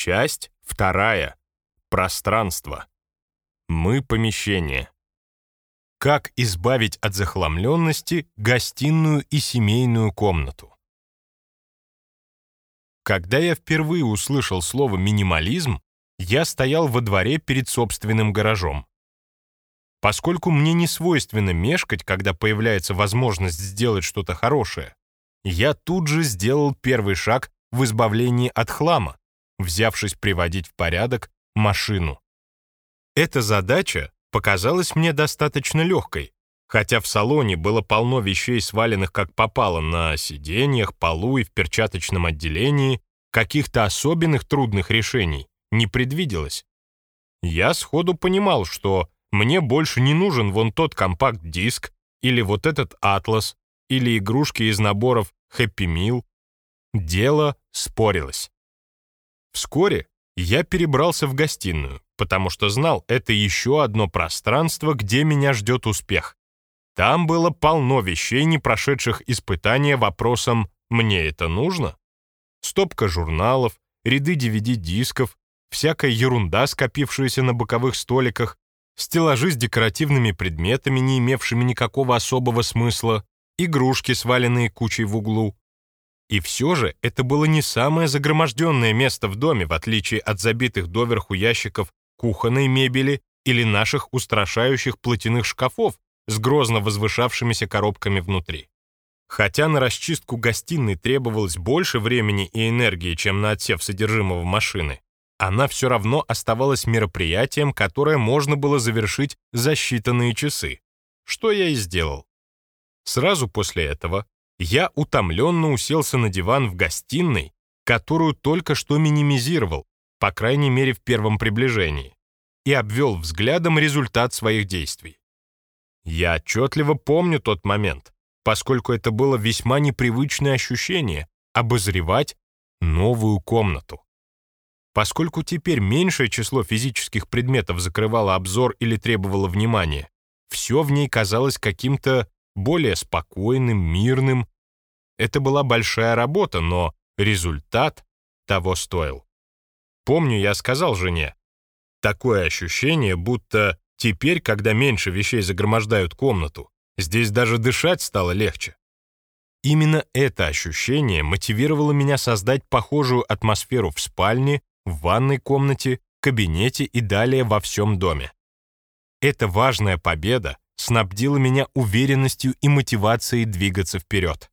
Часть вторая. Пространство. Мы помещение. Как избавить от захламленности гостиную и семейную комнату? Когда я впервые услышал слово «минимализм», я стоял во дворе перед собственным гаражом. Поскольку мне не свойственно мешкать, когда появляется возможность сделать что-то хорошее, я тут же сделал первый шаг в избавлении от хлама, взявшись приводить в порядок машину. Эта задача показалась мне достаточно легкой, хотя в салоне было полно вещей, сваленных как попало на сиденьях, полу и в перчаточном отделении, каких-то особенных трудных решений не предвиделось. Я сходу понимал, что мне больше не нужен вон тот компакт-диск или вот этот атлас или игрушки из наборов Happy Meal. Дело спорилось. Вскоре я перебрался в гостиную, потому что знал, это еще одно пространство, где меня ждет успех. Там было полно вещей, не прошедших испытания вопросом «мне это нужно?». Стопка журналов, ряды DVD-дисков, всякая ерунда, скопившаяся на боковых столиках, стеллажи с декоративными предметами, не имевшими никакого особого смысла, игрушки, сваленные кучей в углу. И все же это было не самое загроможденное место в доме, в отличие от забитых доверху ящиков кухонной мебели или наших устрашающих платяных шкафов с грозно возвышавшимися коробками внутри. Хотя на расчистку гостиной требовалось больше времени и энергии, чем на отсев содержимого машины, она все равно оставалась мероприятием, которое можно было завершить за считанные часы, что я и сделал. Сразу после этого я утомленно уселся на диван в гостиной, которую только что минимизировал, по крайней мере в первом приближении, и обвел взглядом результат своих действий. Я отчетливо помню тот момент, поскольку это было весьма непривычное ощущение — обозревать новую комнату. Поскольку теперь меньшее число физических предметов закрывало обзор или требовало внимания, все в ней казалось каким-то более спокойным, мирным. Это была большая работа, но результат того стоил. Помню, я сказал жене, такое ощущение, будто теперь, когда меньше вещей загромождают комнату, здесь даже дышать стало легче. Именно это ощущение мотивировало меня создать похожую атмосферу в спальне в ванной комнате, кабинете и далее во всем доме. Эта важная победа снабдила меня уверенностью и мотивацией двигаться вперед.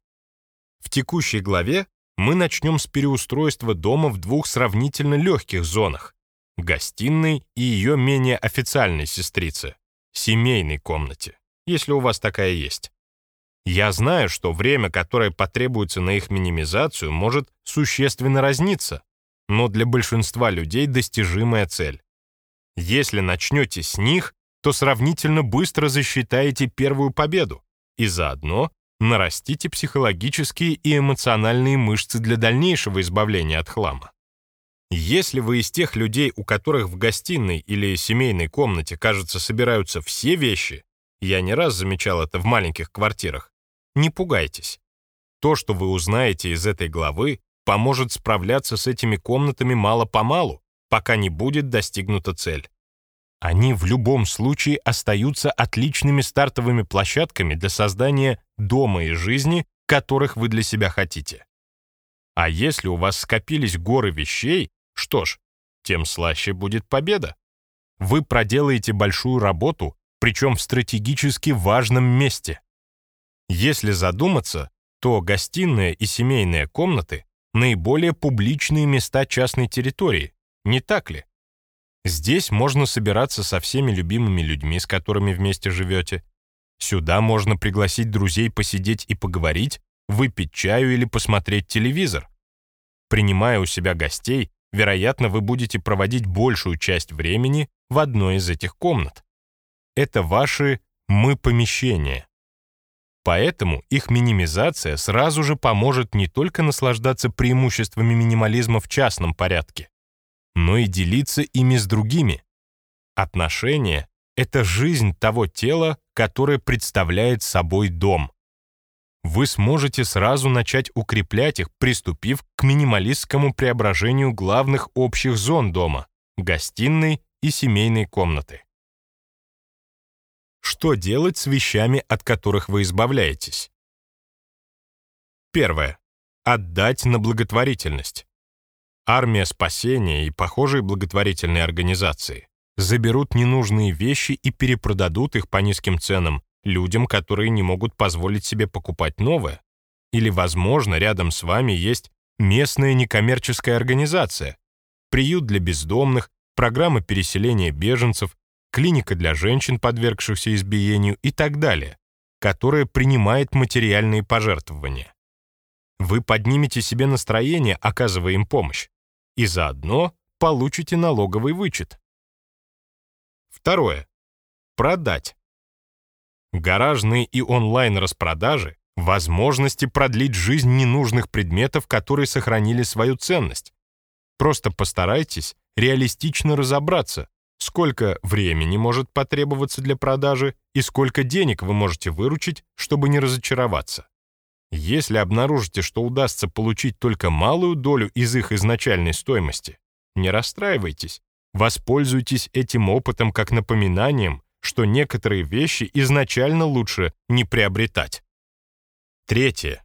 В текущей главе мы начнем с переустройства дома в двух сравнительно легких зонах — гостиной и ее менее официальной сестрице — семейной комнате, если у вас такая есть. Я знаю, что время, которое потребуется на их минимизацию, может существенно разниться, но для большинства людей достижимая цель. Если начнете с них, то сравнительно быстро засчитаете первую победу и заодно нарастите психологические и эмоциональные мышцы для дальнейшего избавления от хлама. Если вы из тех людей, у которых в гостиной или семейной комнате, кажется, собираются все вещи, я не раз замечал это в маленьких квартирах, не пугайтесь. То, что вы узнаете из этой главы, поможет справляться с этими комнатами мало-помалу, пока не будет достигнута цель. Они в любом случае остаются отличными стартовыми площадками для создания дома и жизни, которых вы для себя хотите. А если у вас скопились горы вещей, что ж, тем слаще будет победа. Вы проделаете большую работу, причем в стратегически важном месте. Если задуматься, то гостиная и семейные комнаты наиболее публичные места частной территории, не так ли? Здесь можно собираться со всеми любимыми людьми, с которыми вместе живете. Сюда можно пригласить друзей посидеть и поговорить, выпить чаю или посмотреть телевизор. Принимая у себя гостей, вероятно, вы будете проводить большую часть времени в одной из этих комнат. Это ваши «мы-помещения». Поэтому их минимизация сразу же поможет не только наслаждаться преимуществами минимализма в частном порядке, но и делиться ими с другими. Отношения — это жизнь того тела, которое представляет собой дом. вы сможете сразу начать укреплять их, приступив к минималистскому преображению главных общих зон дома — гостиной и семейной комнаты. Что делать с вещами, от которых вы избавляетесь? Первое. Отдать на благотворительность. Армия спасения и похожие благотворительные организации заберут ненужные вещи и перепродадут их по низким ценам людям, которые не могут позволить себе покупать новое. Или, возможно, рядом с вами есть местная некоммерческая организация, приют для бездомных, программа переселения беженцев, клиника для женщин, подвергшихся избиению и так далее, которая принимает материальные пожертвования. Вы поднимете себе настроение, оказывая им помощь, и заодно получите налоговый вычет. Второе. Продать. Гаражные и онлайн-распродажи — возможности продлить жизнь ненужных предметов, которые сохранили свою ценность. Просто постарайтесь реалистично разобраться, сколько времени может потребоваться для продажи и сколько денег вы можете выручить, чтобы не разочароваться. Если обнаружите, что удастся получить только малую долю из их изначальной стоимости, не расстраивайтесь, воспользуйтесь этим опытом как напоминанием, что некоторые вещи изначально лучше не приобретать. Третье.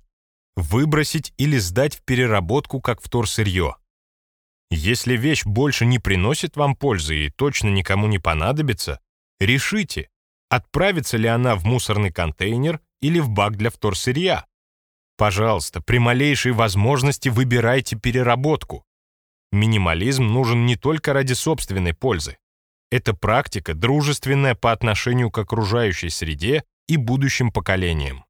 Выбросить или сдать в переработку как вторсырье. Если вещь больше не приносит вам пользы и точно никому не понадобится, решите, отправится ли она в мусорный контейнер или в бак для вторсырья. Пожалуйста, при малейшей возможности выбирайте переработку. Минимализм нужен не только ради собственной пользы. Это практика, дружественная по отношению к окружающей среде и будущим поколениям.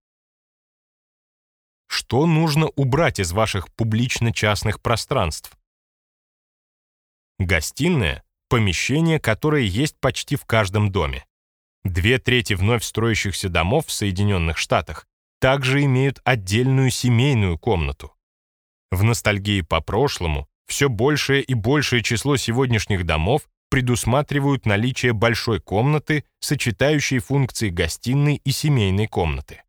Что нужно убрать из ваших публично-частных пространств? Гостиная — помещение, которое есть почти в каждом доме. Две трети вновь строящихся домов в Соединенных Штатах также имеют отдельную семейную комнату. В ностальгии по прошлому все большее и большее число сегодняшних домов предусматривают наличие большой комнаты, сочетающей функции гостиной и семейной комнаты.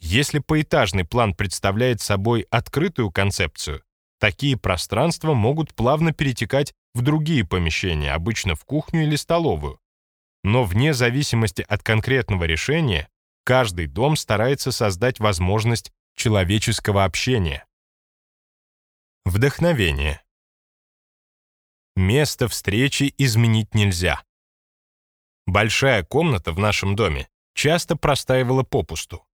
Если поэтажный план представляет собой открытую концепцию, такие пространства могут плавно перетекать в другие помещения, обычно в кухню или столовую. Но вне зависимости от конкретного решения, каждый дом старается создать возможность человеческого общения. Вдохновение. Место встречи изменить нельзя. Большая комната в нашем доме часто простаивала попусту.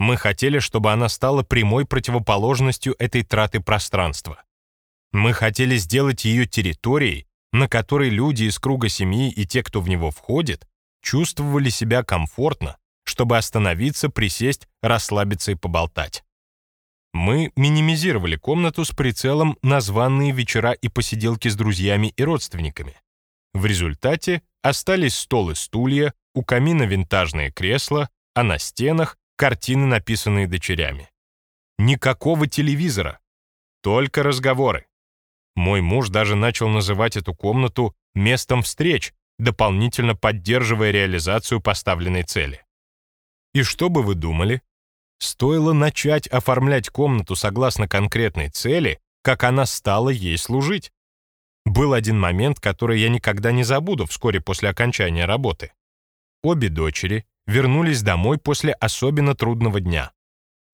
Мы хотели, чтобы она стала прямой противоположностью этой траты пространства. Мы хотели сделать ее территорией, на которой люди из круга семьи и те, кто в него входит, чувствовали себя комфортно, чтобы остановиться, присесть, расслабиться и поболтать. Мы минимизировали комнату с прицелом на званные вечера и посиделки с друзьями и родственниками. В результате остались стол и стулья, у камина винтажные кресла, а на стенах картины, написанные дочерями. Никакого телевизора, только разговоры. Мой муж даже начал называть эту комнату местом встреч, дополнительно поддерживая реализацию поставленной цели. И что бы вы думали? Стоило начать оформлять комнату согласно конкретной цели, как она стала ей служить. Был один момент, который я никогда не забуду вскоре после окончания работы. Обе дочери вернулись домой после особенно трудного дня.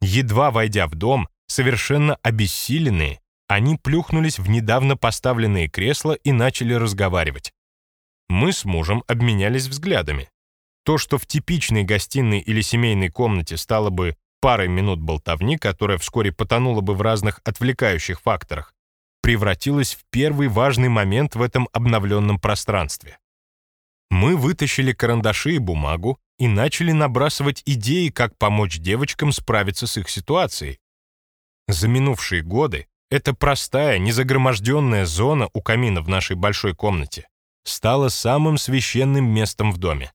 Едва войдя в дом, совершенно обессиленные, они плюхнулись в недавно поставленные кресла и начали разговаривать. Мы с мужем обменялись взглядами. То, что в типичной гостиной или семейной комнате стало бы парой минут болтовни, которая вскоре потонула бы в разных отвлекающих факторах, превратилась в первый важный момент в этом обновленном пространстве. Мы вытащили карандаши и бумагу и начали набрасывать идеи, как помочь девочкам справиться с их ситуацией. За минувшие годы эта простая, незагроможденная зона у камина в нашей большой комнате стала самым священным местом в доме.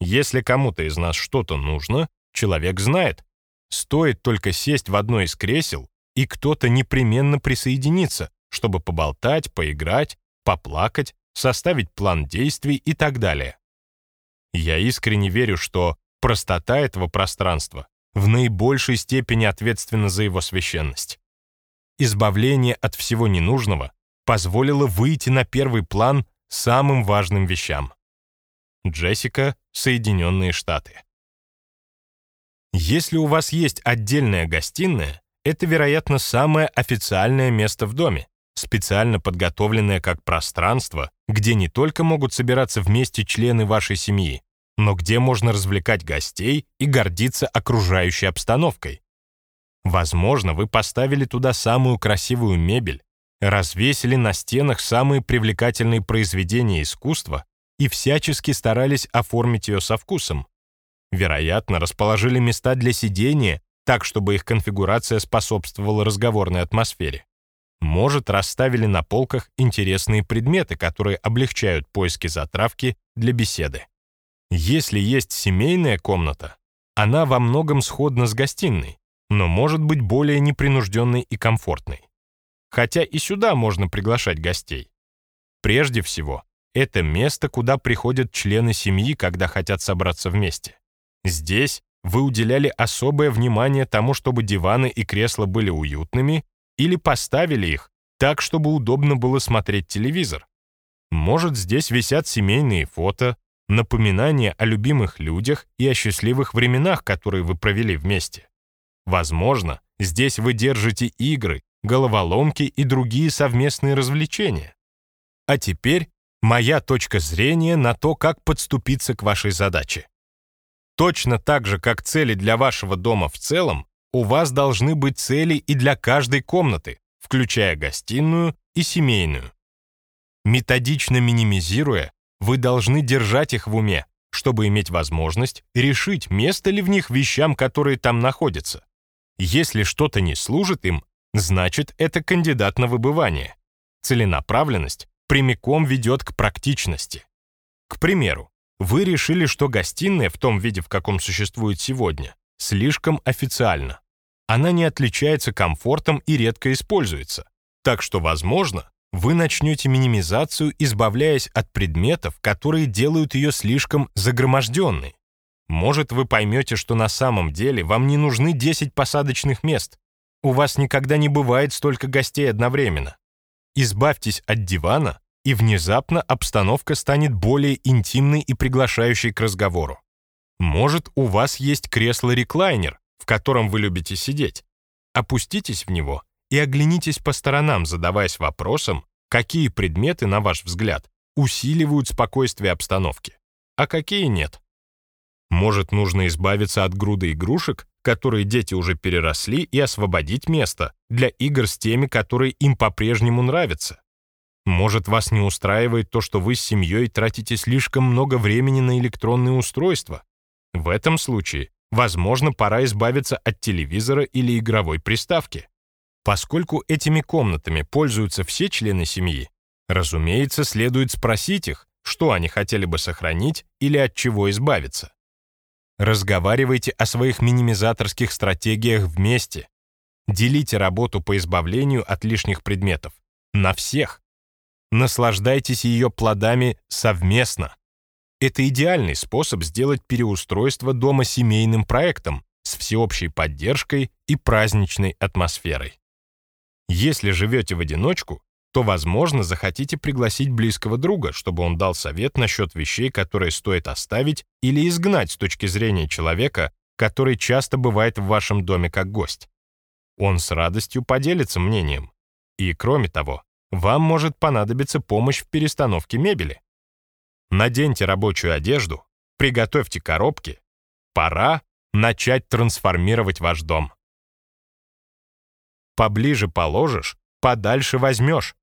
Если кому-то из нас что-то нужно, человек знает, Стоит только сесть в одно из кресел, и кто-то непременно присоединится, чтобы поболтать, поиграть, поплакать, составить план действий и так далее. Я искренне верю, что простота этого пространства в наибольшей степени ответственна за его священность. Избавление от всего ненужного позволило выйти на первый план самым важным вещам. Джессика, Соединенные Штаты. Если у вас есть отдельная гостиная, это, вероятно, самое официальное место в доме, специально подготовленное как пространство, где не только могут собираться вместе члены вашей семьи, но где можно развлекать гостей и гордиться окружающей обстановкой. Возможно, вы поставили туда самую красивую мебель, развесили на стенах самые привлекательные произведения искусства и всячески старались оформить ее со вкусом. Вероятно, расположили места для сидения так, чтобы их конфигурация способствовала разговорной атмосфере. Может, расставили на полках интересные предметы, которые облегчают поиски затравки для беседы. Если есть семейная комната, она во многом сходна с гостиной, но может быть более непринужденной и комфортной. Хотя и сюда можно приглашать гостей. Прежде всего, это место, куда приходят члены семьи, когда хотят собраться вместе. Здесь вы уделяли особое внимание тому, чтобы диваны и кресла были уютными, или поставили их так, чтобы удобно было смотреть телевизор. Может, здесь висят семейные фото, напоминания о любимых людях и о счастливых временах, которые вы провели вместе. Возможно, здесь вы держите игры, головоломки и другие совместные развлечения. А теперь моя точка зрения на то, как подступиться к вашей задаче. Точно так же, как цели для вашего дома в целом, у вас должны быть цели и для каждой комнаты, включая гостиную и семейную. Методично минимизируя, вы должны держать их в уме, чтобы иметь возможность решить, место ли в них вещам, которые там находятся. Если что-то не служит им, значит, это кандидат на выбывание. Целенаправленность прямиком ведет к практичности. К примеру, вы решили, что гостиная в том виде, в каком существует сегодня, слишком официальна. Она не отличается комфортом и редко используется. Так что, возможно, вы начнете минимизацию, избавляясь от предметов, которые делают ее слишком загроможденной. Может, вы поймете, что на самом деле вам не нужны 10 посадочных мест. У вас никогда не бывает столько гостей одновременно. Избавьтесь от дивана, и внезапно обстановка станет более интимной и приглашающей к разговору. Может, у вас есть кресло-реклайнер, в котором вы любите сидеть. Опуститесь в него и оглянитесь по сторонам, задаваясь вопросом, какие предметы, на ваш взгляд, усиливают спокойствие обстановки, а какие нет. Может, нужно избавиться от груды игрушек, которые дети уже переросли, и освободить место для игр с теми, которые им по-прежнему нравятся. Может, вас не устраивает то, что вы с семьей тратите слишком много времени на электронные устройства. В этом случае, возможно, пора избавиться от телевизора или игровой приставки. Поскольку этими комнатами пользуются все члены семьи, разумеется, следует спросить их, что они хотели бы сохранить или от чего избавиться. Разговаривайте о своих минимизаторских стратегиях вместе. Делите работу по избавлению от лишних предметов. На всех. Наслаждайтесь ее плодами совместно. Это идеальный способ сделать переустройство дома семейным проектом с всеобщей поддержкой и праздничной атмосферой. Если живете в одиночку, то, возможно, захотите пригласить близкого друга, чтобы он дал совет насчет вещей, которые стоит оставить или изгнать с точки зрения человека, который часто бывает в вашем доме как гость. Он с радостью поделится мнением. И, кроме того, вам может понадобиться помощь в перестановке мебели. Наденьте рабочую одежду, приготовьте коробки. Пора начать трансформировать ваш дом. Поближе положишь, подальше возьмешь.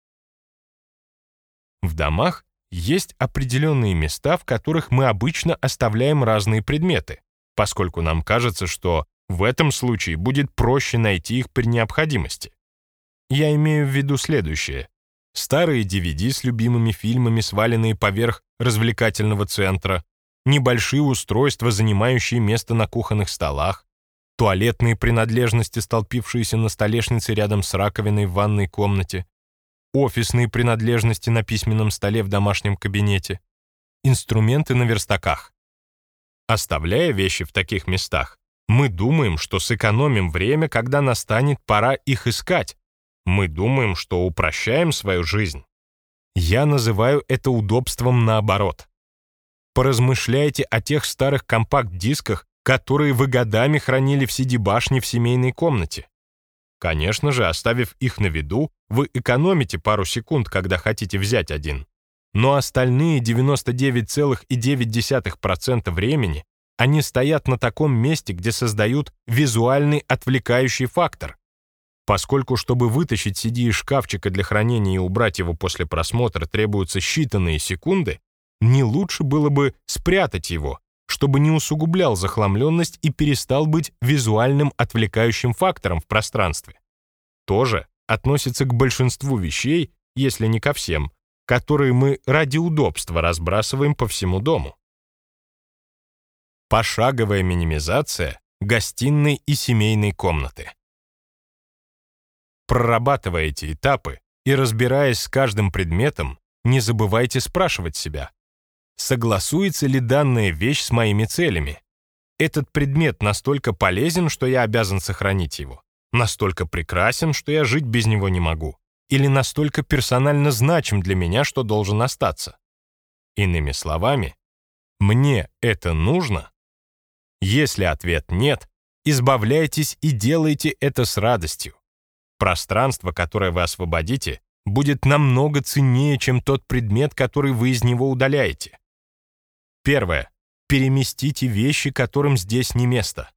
В домах есть определенные места, в которых мы обычно оставляем разные предметы, поскольку нам кажется, что в этом случае будет проще найти их при необходимости. Я имею в виду следующее. Старые DVD с любимыми фильмами, сваленные поверх развлекательного центра, небольшие устройства, занимающие место на кухонных столах, туалетные принадлежности, столпившиеся на столешнице рядом с раковиной в ванной комнате, офисные принадлежности на письменном столе в домашнем кабинете, инструменты на верстаках. Оставляя вещи в таких местах, Мы думаем, что сэкономим время, когда настанет пора их искать. Мы думаем, что упрощаем свою жизнь. Я называю это удобством наоборот. Поразмышляйте о тех старых компакт-дисках, которые вы годами хранили в CD-башне в семейной комнате. Конечно же, оставив их на виду, вы экономите пару секунд, когда хотите взять один. Но остальные 99,9% времени они стоят на таком месте, где создают визуальный отвлекающий фактор. Поскольку, чтобы вытащить CD из шкафчика для хранения и убрать его после просмотра требуются считанные секунды, не лучше было бы спрятать его, чтобы не усугублял захламленность и перестал быть визуальным отвлекающим фактором в пространстве. Тоже относится к большинству вещей, если не ко всем, которые мы ради удобства разбрасываем по всему дому. Пошаговая минимизация гостиной и семейной комнаты. Прорабатывая эти этапы и разбираясь с каждым предметом, не забывайте спрашивать себя, согласуется ли данная вещь с моими целями. Этот предмет настолько полезен, что я обязан сохранить его, настолько прекрасен, что я жить без него не могу, или настолько персонально значим для меня, что должен остаться. Иными словами, мне это нужно? Если ответ нет, избавляйтесь и делайте это с радостью. Пространство, которое вы освободите, будет намного ценнее, чем тот предмет, который вы из него удаляете. Первое. Переместите вещи, которым здесь не место.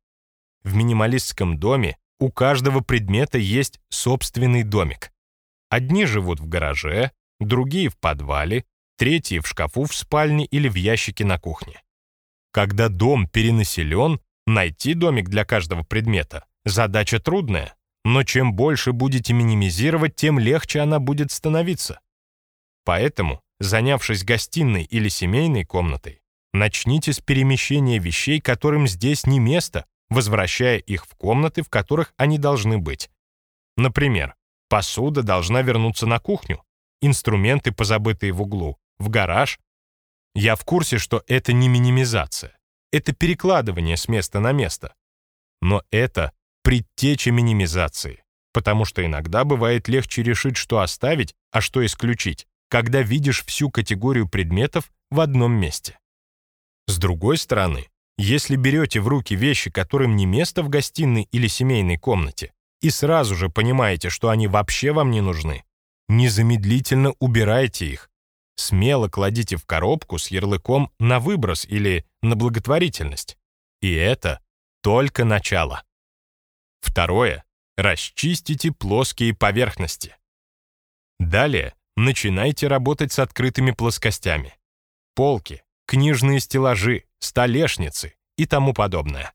В минималистском доме у каждого предмета есть собственный домик. Одни живут в гараже, другие в подвале, третьи в шкафу в спальне или в ящике на кухне. Когда дом перенаселен, найти домик для каждого предмета – задача трудная, но чем больше будете минимизировать, тем легче она будет становиться. Поэтому, занявшись гостиной или семейной комнатой, Начните с перемещения вещей, которым здесь не место, возвращая их в комнаты, в которых они должны быть. Например, посуда должна вернуться на кухню, инструменты, позабытые в углу, в гараж. Я в курсе, что это не минимизация, это перекладывание с места на место. Но это предтеча минимизации, потому что иногда бывает легче решить, что оставить, а что исключить, когда видишь всю категорию предметов в одном месте. С другой стороны, если берете в руки вещи, которым не место в гостиной или семейной комнате, и сразу же понимаете, что они вообще вам не нужны, незамедлительно убирайте их. Смело кладите в коробку с ярлыком «на выброс» или «на благотворительность». И это только начало. Второе. Расчистите плоские поверхности. Далее начинайте работать с открытыми плоскостями. Полки, книжные стеллажи, столешницы и тому подобное.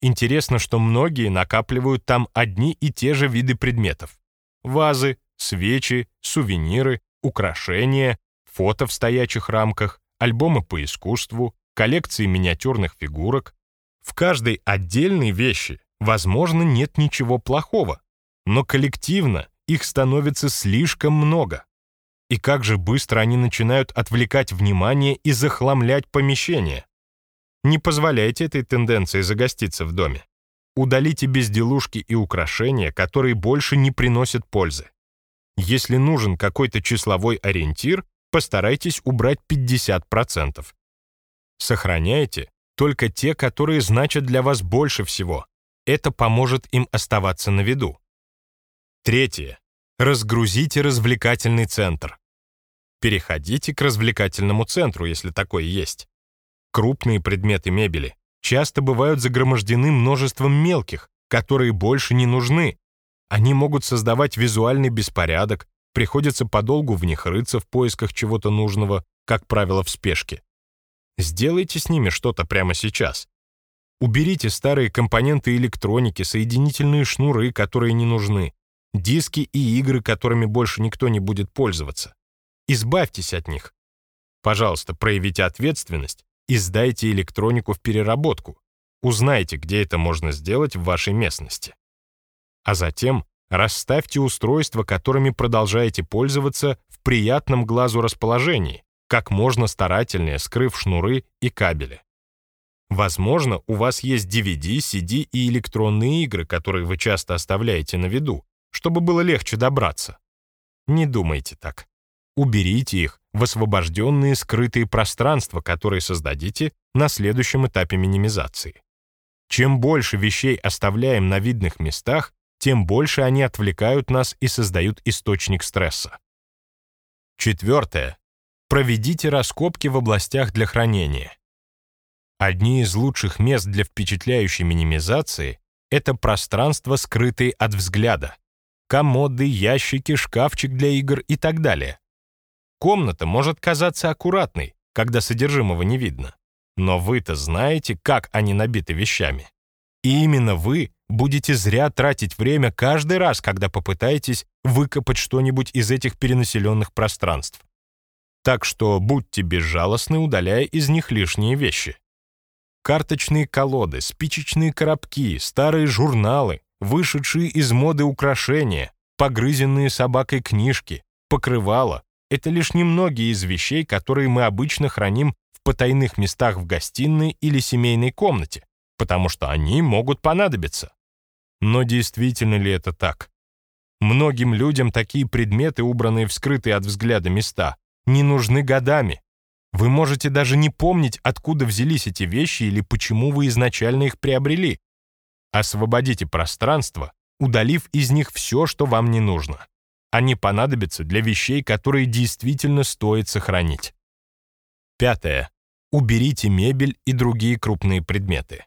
Интересно, что многие накапливают там одни и те же виды предметов. Вазы, свечи, сувениры, украшения, фото в стоячих рамках, альбомы по искусству, коллекции миниатюрных фигурок. В каждой отдельной вещи, возможно, нет ничего плохого, но коллективно их становится слишком много. И как же быстро они начинают отвлекать внимание и захламлять помещение. Не позволяйте этой тенденции загоститься в доме. Удалите безделушки и украшения, которые больше не приносят пользы. Если нужен какой-то числовой ориентир, постарайтесь убрать 50%. Сохраняйте только те, которые значат для вас больше всего. Это поможет им оставаться на виду. Третье. Разгрузите развлекательный центр. Переходите к развлекательному центру, если такое есть. Крупные предметы мебели часто бывают загромождены множеством мелких, которые больше не нужны. Они могут создавать визуальный беспорядок, приходится подолгу в них рыться в поисках чего-то нужного, как правило, в спешке. Сделайте с ними что-то прямо сейчас. Уберите старые компоненты электроники, соединительные шнуры, которые не нужны диски и игры, которыми больше никто не будет пользоваться. Избавьтесь от них. Пожалуйста, проявите ответственность и сдайте электронику в переработку. Узнайте, где это можно сделать в вашей местности. А затем расставьте устройства, которыми продолжаете пользоваться в приятном глазу расположении, как можно старательнее скрыв шнуры и кабели. Возможно, у вас есть DVD, CD и электронные игры, которые вы часто оставляете на виду, чтобы было легче добраться. Не думайте так. Уберите их в освобожденные скрытые пространства, которые создадите на следующем этапе минимизации. Чем больше вещей оставляем на видных местах, тем больше они отвлекают нас и создают источник стресса. Четвертое. Проведите раскопки в областях для хранения. Одни из лучших мест для впечатляющей минимизации — это пространства, скрытые от взгляда. Комоды, ящики, шкафчик для игр и так далее. Комната может казаться аккуратной, когда содержимого не видно. Но вы-то знаете, как они набиты вещами. И именно вы будете зря тратить время каждый раз, когда попытаетесь выкопать что-нибудь из этих перенаселенных пространств. Так что будьте безжалостны, удаляя из них лишние вещи. Карточные колоды, спичечные коробки, старые журналы, вышедшие из моды украшения, погрызенные собакой книжки, покрывала — это лишь немногие из вещей, которые мы обычно храним в потайных местах в гостиной или семейной комнате, потому что они могут понадобиться. Но действительно ли это так? Многим людям такие предметы, убранные в скрытые от взгляда места, не нужны годами. Вы можете даже не помнить, откуда взялись эти вещи или почему вы изначально их приобрели. Освободите пространство, удалив из них все, что вам не нужно. Они понадобятся для вещей, которые действительно стоит сохранить. Пятое. Уберите мебель и другие крупные предметы.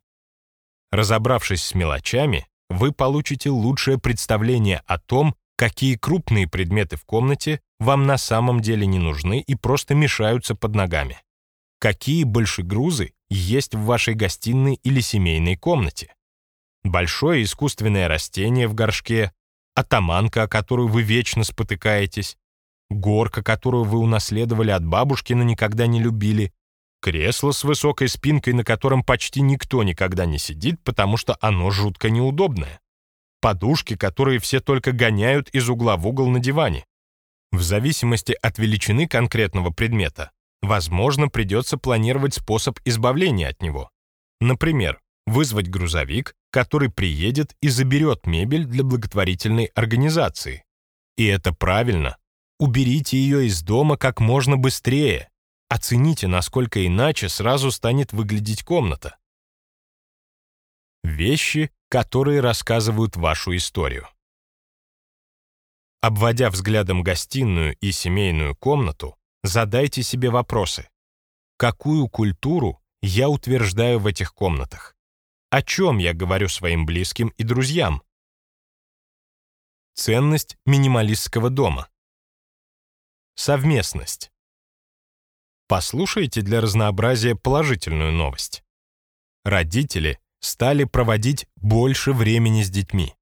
Разобравшись с мелочами, вы получите лучшее представление о том, какие крупные предметы в комнате вам на самом деле не нужны и просто мешаются под ногами. Какие большегрузы есть в вашей гостиной или семейной комнате. Большое искусственное растение в горшке, атаманка, о которую вы вечно спотыкаетесь, горка, которую вы унаследовали от бабушки, но никогда не любили, кресло с высокой спинкой, на котором почти никто никогда не сидит, потому что оно жутко неудобное, подушки, которые все только гоняют из угла в угол на диване. В зависимости от величины конкретного предмета, возможно, придется планировать способ избавления от него. Например, вызвать грузовик, который приедет и заберет мебель для благотворительной организации. И это правильно. Уберите ее из дома как можно быстрее. Оцените, насколько иначе сразу станет выглядеть комната. Вещи, которые рассказывают вашу историю. Обводя взглядом гостиную и семейную комнату, задайте себе вопросы. Какую культуру я утверждаю в этих комнатах? О чем я говорю своим близким и друзьям? Ценность минималистского дома. Совместность. Послушайте для разнообразия положительную новость. Родители стали проводить больше времени с детьми.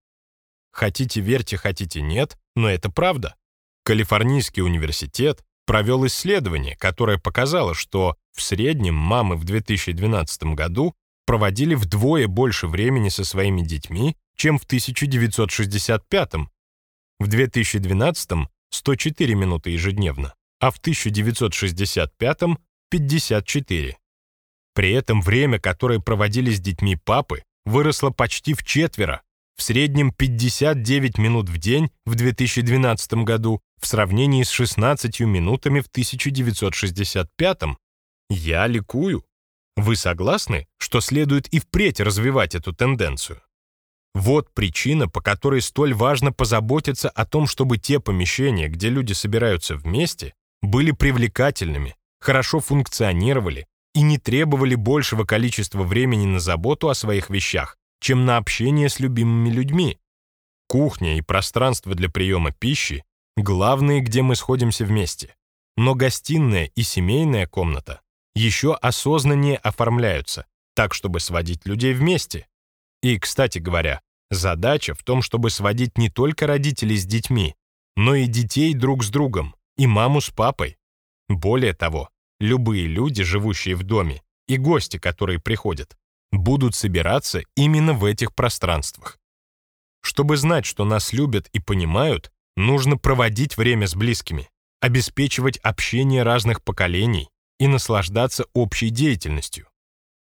Хотите верьте, хотите нет, но это правда. Калифорнийский университет провел исследование, которое показало, что в среднем мамы в 2012 году проводили вдвое больше времени со своими детьми, чем в 1965 В 2012 — 104 минуты ежедневно, а в 1965 — 54. При этом время, которое проводили с детьми папы, выросло почти в четверо, в среднем 59 минут в день в 2012 году в сравнении с 16 минутами в 1965. Я ликую. Вы согласны, что следует и впредь развивать эту тенденцию? Вот причина, по которой столь важно позаботиться о том, чтобы те помещения, где люди собираются вместе, были привлекательными, хорошо функционировали и не требовали большего количества времени на заботу о своих вещах, чем на общение с любимыми людьми. Кухня и пространство для приема пищи — главные, где мы сходимся вместе. Но гостиная и семейная комната еще осознаннее оформляются, так, чтобы сводить людей вместе. И, кстати говоря, задача в том, чтобы сводить не только родителей с детьми, но и детей друг с другом, и маму с папой. Более того, любые люди, живущие в доме, и гости, которые приходят, будут собираться именно в этих пространствах. Чтобы знать, что нас любят и понимают, нужно проводить время с близкими, обеспечивать общение разных поколений, и наслаждаться общей деятельностью.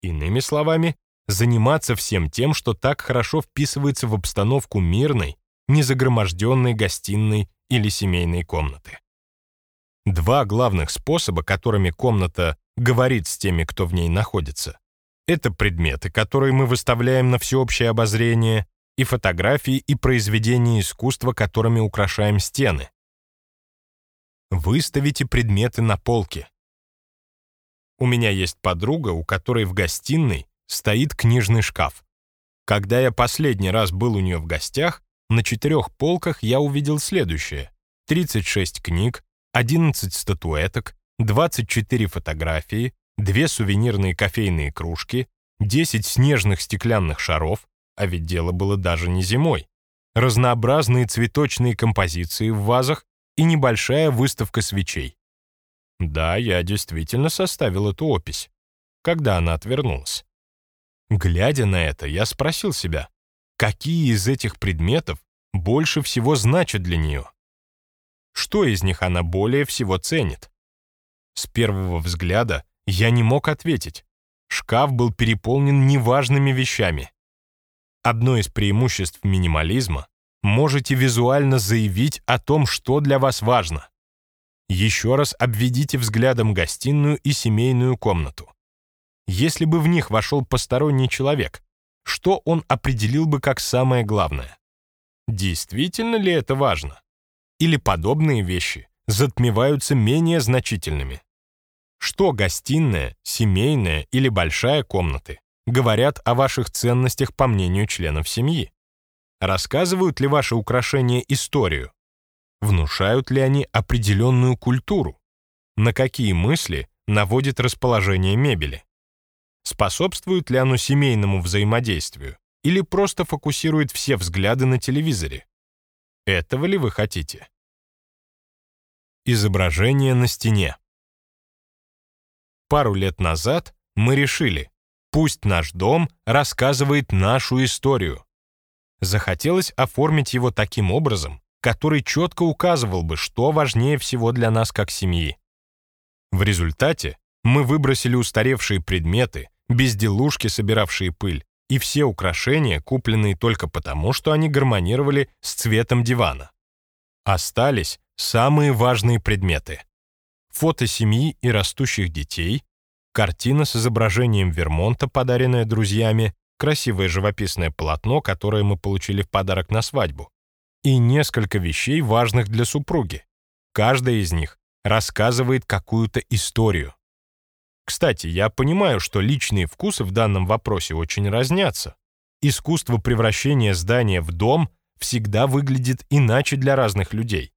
Иными словами, заниматься всем тем, что так хорошо вписывается в обстановку мирной, незагроможденной гостиной или семейной комнаты. Два главных способа, которыми комната говорит с теми, кто в ней находится, это предметы, которые мы выставляем на всеобщее обозрение, и фотографии и произведения искусства, которыми украшаем стены. Выставите предметы на полке. У меня есть подруга, у которой в гостиной стоит книжный шкаф. Когда я последний раз был у нее в гостях, на четырех полках я увидел следующее. 36 книг, 11 статуэток, 24 фотографии, две сувенирные кофейные кружки, 10 снежных стеклянных шаров, а ведь дело было даже не зимой, разнообразные цветочные композиции в вазах и небольшая выставка свечей. Да, я действительно составил эту опись. Когда она отвернулась? Глядя на это, я спросил себя, какие из этих предметов больше всего значат для нее? Что из них она более всего ценит? С первого взгляда я не мог ответить. Шкаф был переполнен неважными вещами. Одно из преимуществ минимализма — можете визуально заявить о том, что для вас важно. Еще раз обведите взглядом гостиную и семейную комнату. Если бы в них вошел посторонний человек, что он определил бы как самое главное? Действительно ли это важно? Или подобные вещи затмеваются менее значительными? Что гостиная, семейная или большая комнаты говорят о ваших ценностях по мнению членов семьи? Рассказывают ли ваши украшения историю? Внушают ли они определенную культуру? На какие мысли наводит расположение мебели? Способствует ли оно семейному взаимодействию или просто фокусирует все взгляды на телевизоре? Этого ли вы хотите? Изображение на стене. Пару лет назад мы решили, пусть наш дом рассказывает нашу историю. Захотелось оформить его таким образом, который четко указывал бы, что важнее всего для нас как семьи. В результате мы выбросили устаревшие предметы, безделушки, собиравшие пыль, и все украшения, купленные только потому, что они гармонировали с цветом дивана. Остались самые важные предметы. Фото семьи и растущих детей, картина с изображением Вермонта, подаренная друзьями, красивое живописное полотно, которое мы получили в подарок на свадьбу, и несколько вещей, важных для супруги. Каждая из них рассказывает какую-то историю. Кстати, я понимаю, что личные вкусы в данном вопросе очень разнятся. Искусство превращения здания в дом всегда выглядит иначе для разных людей.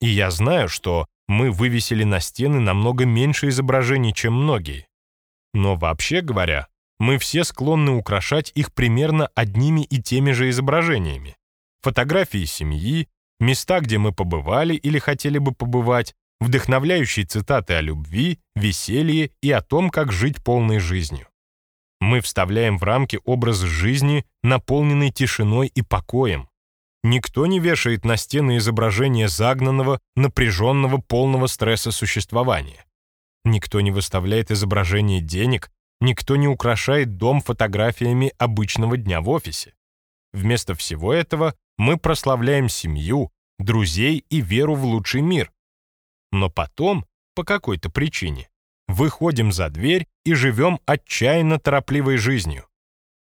И я знаю, что мы вывесили на стены намного меньше изображений, чем многие. Но вообще говоря, мы все склонны украшать их примерно одними и теми же изображениями. Фотографии семьи, места, где мы побывали или хотели бы побывать, вдохновляющие цитаты о любви, веселье и о том, как жить полной жизнью. Мы вставляем в рамки образ жизни, наполненный тишиной и покоем. Никто не вешает на стены изображения загнанного, напряженного, полного стресса существования. Никто не выставляет изображение денег, никто не украшает дом фотографиями обычного дня в офисе. Вместо всего этого мы прославляем семью, друзей и веру в лучший мир, но потом, по какой-то причине, выходим за дверь и живем отчаянно торопливой жизнью.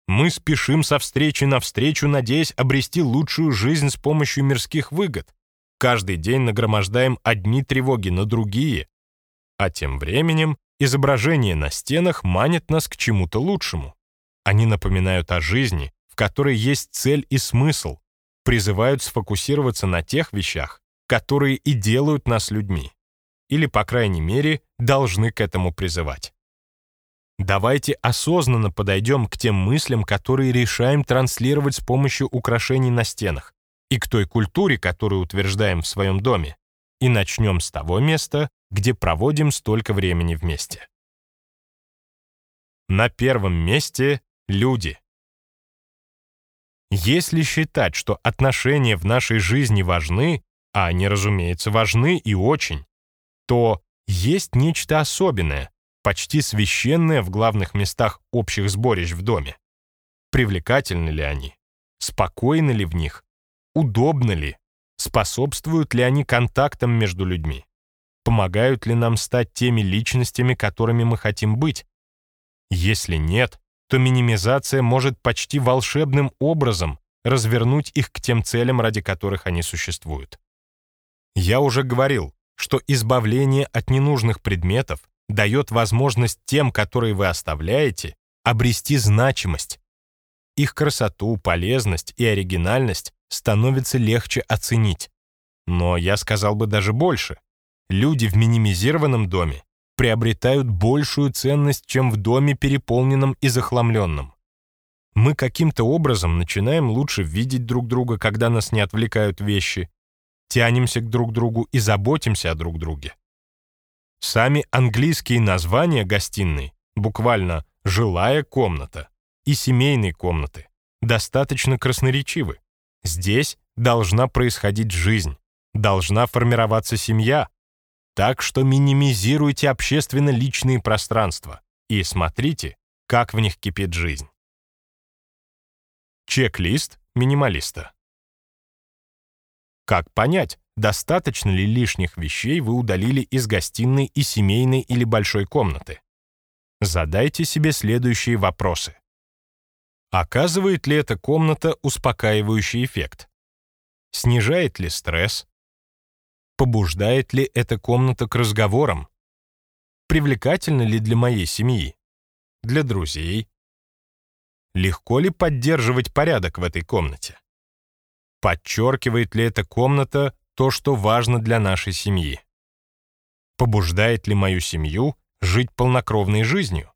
Мы спешим со встречи на встречу, надеясь обрести лучшую жизнь с помощью мирских выгод. Каждый день нагромождаем одни тревоги на другие. А тем временем изображения на стенах манят нас к чему-то лучшему. Они напоминают о жизни, в которой есть цель и смысл, призывают сфокусироваться на тех вещах, которые и делают нас людьми. Или, по крайней мере, должны к этому призывать. Давайте осознанно подойдем к тем мыслям, которые решаем транслировать с помощью украшений на стенах, и к той культуре, которую утверждаем в своем доме, и начнем с того места, где проводим столько времени вместе. На первом месте — люди. Если считать, что отношения в нашей жизни важны, а они, разумеется, важны и очень, то есть нечто особенное, почти священное в главных местах общих сборищ в доме. Привлекательны ли они? Спокойны ли в них? Удобно ли? Способствуют ли они контактам между людьми? Помогают ли нам стать теми личностями, которыми мы хотим быть? Если нет, то минимизация может почти волшебным образом развернуть их к тем целям, ради которых они существуют. Я уже говорил, что избавление от ненужных предметов дает возможность тем, которые вы оставляете, обрести значимость. Их красоту, полезность и оригинальность становится легче оценить. Но я сказал бы даже больше. Люди в минимизированном доме приобретают большую ценность, чем в доме, переполненном и захламленном. Мы каким-то образом начинаем лучше видеть друг друга, когда нас не отвлекают вещи, тянемся к друг другу и заботимся о друг друге. Сами английские названия гостиной, буквально «жилая комната» и «семейные комнаты», достаточно красноречивы. Здесь должна происходить жизнь, должна формироваться семья, так что минимизируйте общественно-личные пространства и смотрите, как в них кипит жизнь. Чек-лист минималиста. Как понять, достаточно ли лишних вещей вы удалили из гостиной и семейной или большой комнаты? Задайте себе следующие вопросы. Оказывает ли эта комната успокаивающий эффект? Снижает ли стресс? Побуждает ли эта комната к разговорам? Привлекательна ли для моей семьи? Для друзей? Легко ли поддерживать порядок в этой комнате? Подчеркивает ли эта комната то, что важно для нашей семьи? Побуждает ли мою семью жить полнокровной жизнью?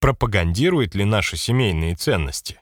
Пропагандирует ли наши семейные ценности?